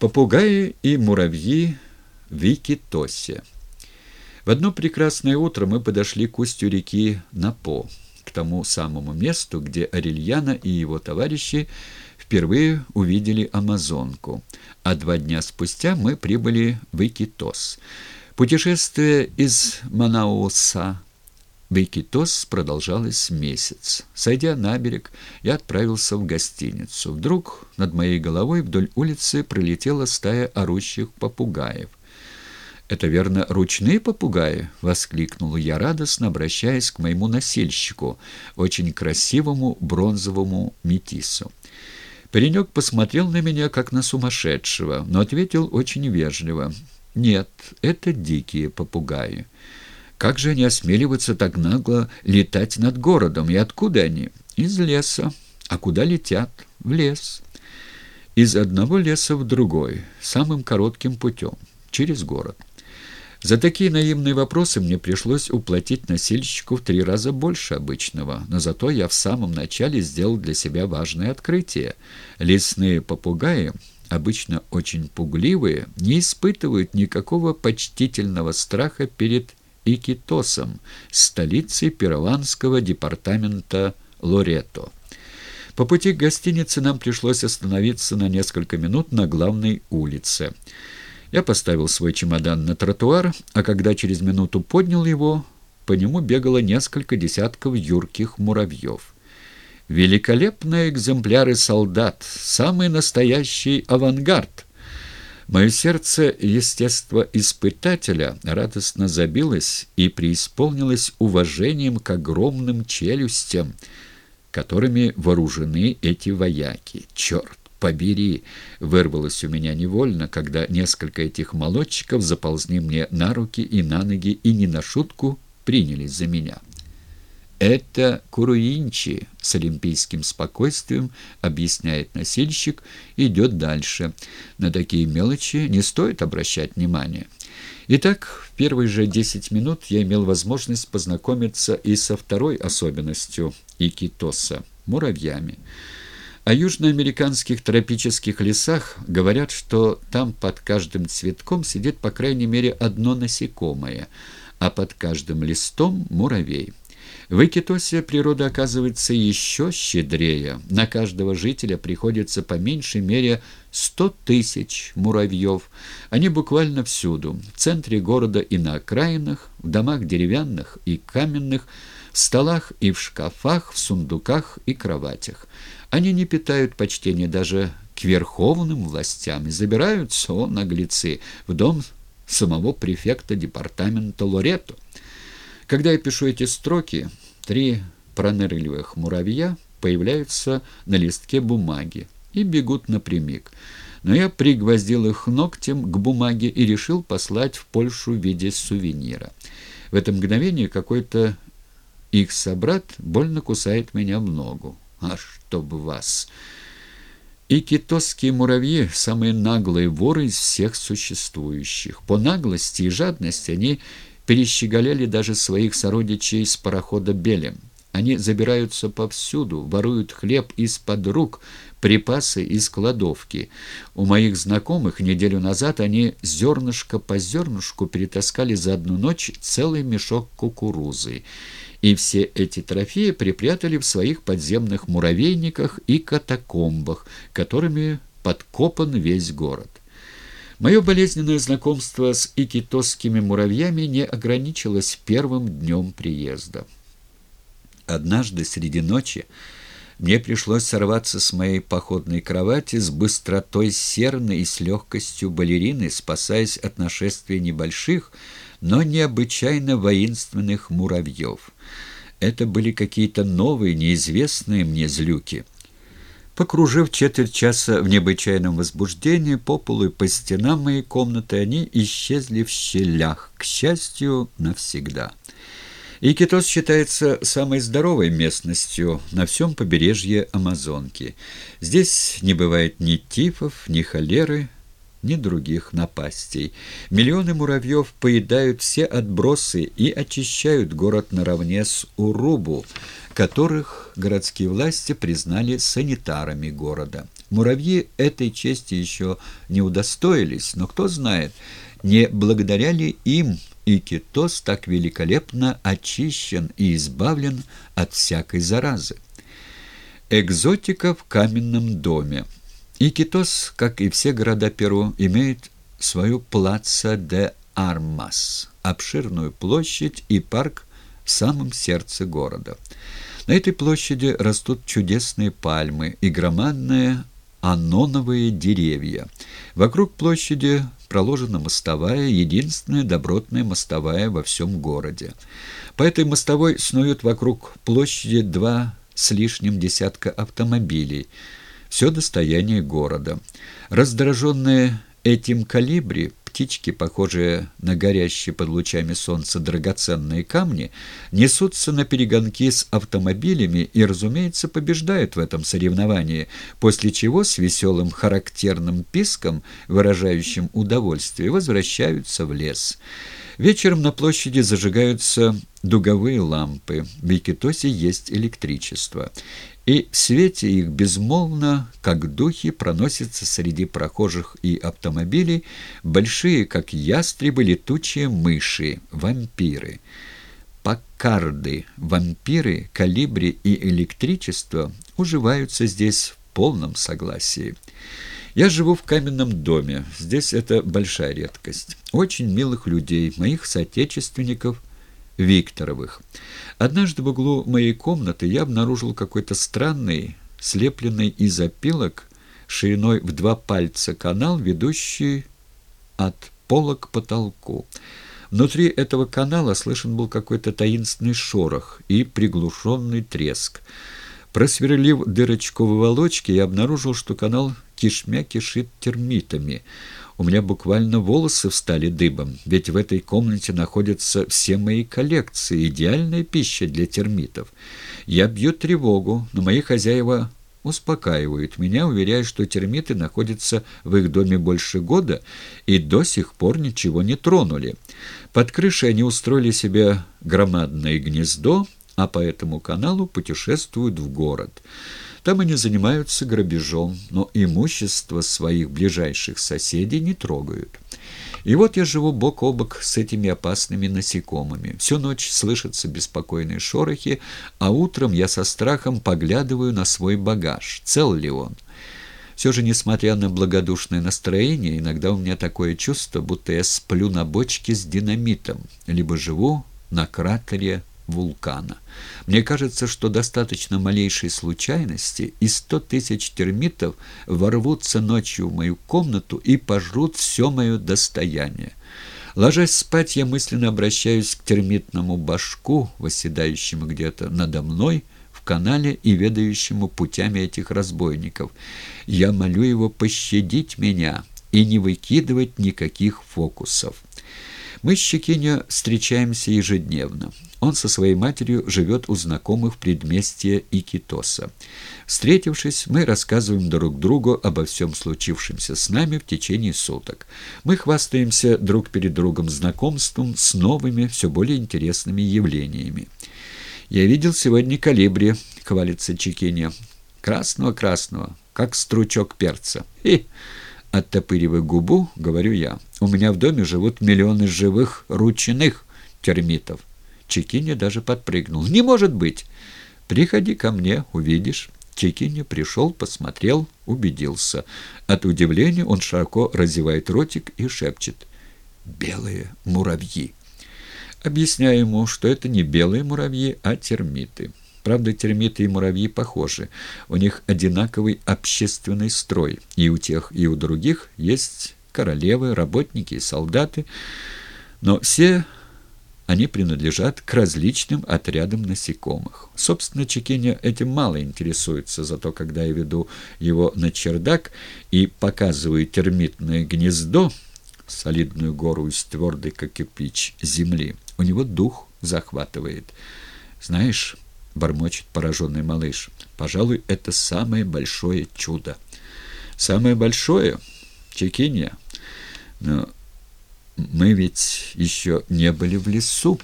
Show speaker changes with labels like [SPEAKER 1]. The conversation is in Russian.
[SPEAKER 1] Попугаи и муравьи в Икитосе. В одно прекрасное утро мы подошли к устью реки Напо, к тому самому месту, где Арельяна и его товарищи впервые увидели Амазонку, а два дня спустя мы прибыли в Икитос. Путешествие из Манауса в Икитос продолжалось месяц. Сойдя на берег, я отправился в гостиницу. Вдруг над моей головой вдоль улицы пролетела стая орущих попугаев. «Это, верно, ручные попугаи?» — воскликнул я радостно, обращаясь к моему носильщику, очень красивому бронзовому метису. Паренек посмотрел на меня, как на сумасшедшего, но ответил очень вежливо. «Нет, это дикие попугаи». Как же они осмеливаются так нагло летать над городом? И откуда они? Из леса. А куда летят? В лес. Из одного леса в другой, самым коротким путем, через город. За такие наивные вопросы мне пришлось уплатить носильщику в три раза больше обычного, но зато я в самом начале сделал для себя важное открытие. Лесные попугаи, обычно очень пугливые, не испытывают никакого почтительного страха перед Икитосом, столицей перуанского департамента Лорето. По пути к гостинице нам пришлось остановиться на несколько минут на главной улице. Я поставил свой чемодан на тротуар, а когда через минуту поднял его, по нему бегало несколько десятков юрких муравьев. Великолепные экземпляры солдат, самый настоящий авангард — Мое сердце естествоиспытателя радостно забилось и преисполнилось уважением к огромным челюстям, которыми вооружены эти вояки. Черт побери! Вырвалось у меня невольно, когда несколько этих молодчиков заползли мне на руки и на ноги и не на шутку принялись за меня. «Это Куруинчи», — с олимпийским спокойствием объясняет носильщик идет дальше. На такие мелочи не стоит обращать внимания. Итак, в первые же десять минут я имел возможность познакомиться и со второй особенностью икитоса – муравьями. О южноамериканских тропических лесах говорят, что там под каждым цветком сидит по крайней мере одно насекомое, а под каждым листом – муравей. В Икитосе природа оказывается еще щедрее. На каждого жителя приходится по меньшей мере сто тысяч муравьев. Они буквально всюду. В центре города и на окраинах, в домах деревянных и каменных, в столах и в шкафах, в сундуках и кроватях. Они не питают почтения даже к верховным властям и забираются, о наглецы, в дом самого префекта департамента Лоретто. Когда я пишу эти строки, три пронырливых муравья появляются на листке бумаги и бегут напрямик. Но я пригвоздил их ногтем к бумаге и решил послать в Польшу в виде сувенира. В это мгновение какой-то их собрат больно кусает меня в ногу. А чтоб вас! И китовские муравьи – самые наглые воры из всех существующих. По наглости и жадности они перещеголяли даже своих сородичей с парохода «Белем». Они забираются повсюду, воруют хлеб из-под рук, припасы из кладовки. У моих знакомых неделю назад они зернышко по зернышку перетаскали за одну ночь целый мешок кукурузы. И все эти трофеи припрятали в своих подземных муравейниках и катакомбах, которыми подкопан весь город. Мое болезненное знакомство с икитосскими муравьями не ограничилось первым днем приезда. Однажды среди ночи мне пришлось сорваться с моей походной кровати с быстротой серны и с легкостью балерины, спасаясь от нашествия небольших, но необычайно воинственных муравьев. Это были какие-то новые, неизвестные мне злюки — Покружив четверть часа в необычайном возбуждении по полу и по стенам моей комнаты, они исчезли в щелях, к счастью, навсегда. Икитос считается самой здоровой местностью на всем побережье Амазонки. Здесь не бывает ни тифов, ни холеры, ни других напастей. Миллионы муравьев поедают все отбросы и очищают город наравне с Урубу, которых городские власти признали санитарами города. Муравьи этой чести еще не удостоились, но кто знает, не благодаря ли им и Китос так великолепно очищен и избавлен от всякой заразы. Экзотика в каменном доме. Икитос, как и все города Перу, имеет свою плаца де Армас, обширную площадь и парк в самом сердце города. На этой площади растут чудесные пальмы и громадные аноновые деревья. Вокруг площади проложена мостовая, единственная добротная мостовая во всем городе. По этой мостовой снуют вокруг площади два с лишним десятка автомобилей. Все достояние города. Раздраженные этим калибри птички, похожие на горящие под лучами солнца драгоценные камни, несутся на перегонки с автомобилями и, разумеется, побеждают в этом соревновании, после чего с веселым характерным писком, выражающим удовольствие, возвращаются в лес. Вечером на площади зажигаются дуговые лампы. В Викитосе есть электричество. И в свете их безмолвно, как духи, проносятся среди прохожих и автомобилей большие, как ястребы, летучие мыши, вампиры. Паккарды, вампиры, калибри и электричество уживаются здесь в полном согласии. Я живу в каменном доме. Здесь это большая редкость. Очень милых людей, моих соотечественников, Викторовых. Однажды в углу моей комнаты я обнаружил какой-то странный, слепленный из опилок, шириной в два пальца канал, ведущий от пола к потолку. Внутри этого канала слышен был какой-то таинственный шорох и приглушенный треск. Просверлив дырочку в волочке, я обнаружил, что канал кишмя кишит термитами. У меня буквально волосы встали дыбом, ведь в этой комнате находятся все мои коллекции, идеальная пища для термитов. Я бью тревогу, но мои хозяева успокаивают меня, уверяя, что термиты находятся в их доме больше года и до сих пор ничего не тронули. Под крышей они устроили себе громадное гнездо, а по этому каналу путешествуют в город. Там они занимаются грабежом, но имущество своих ближайших соседей не трогают. И вот я живу бок о бок с этими опасными насекомыми. Всю ночь слышатся беспокойные шорохи, а утром я со страхом поглядываю на свой багаж, цел ли он. Все же, несмотря на благодушное настроение, иногда у меня такое чувство, будто я сплю на бочке с динамитом, либо живу на кратере вулкана. Мне кажется, что достаточно малейшей случайности, и сто тысяч термитов ворвутся ночью в мою комнату и пожрут все мое достояние. Ложась спать, я мысленно обращаюсь к термитному башку, восседающему где-то надо мной, в канале и ведающему путями этих разбойников. Я молю его пощадить меня и не выкидывать никаких фокусов. Мы с Щекиньо встречаемся ежедневно. Он со своей матерью живет у знакомых в предместье Икитоса. Встретившись, мы рассказываем друг другу обо всем случившемся с нами в течение суток. Мы хвастаемся друг перед другом знакомством с новыми, все более интересными явлениями. «Я видел сегодня калибри», — хвалится Чекиня. «Красного-красного, как стручок перца». И оттопыривая губу, говорю я. «У меня в доме живут миллионы живых ручных термитов». Чекиня даже подпрыгнул. «Не может быть!» «Приходи ко мне, увидишь». Чекиня пришел, посмотрел, убедился. От удивления он широко разевает ротик и шепчет. «Белые муравьи». Объясняю ему, что это не белые муравьи, а термиты. Правда, термиты и муравьи похожи. У них одинаковый общественный строй. И у тех, и у других есть королевы, работники и солдаты. Но все они принадлежат к различным отрядам насекомых. Собственно, Чекиня этим мало интересуется, зато когда я веду его на чердак и показываю термитное гнездо, солидную гору из твердой, как кирпич, земли, у него дух захватывает. «Знаешь...» — бормочет пораженный малыш. «Пожалуй, это самое большое чудо». «Самое большое? Чекинья? Но мы ведь еще не были в лесу».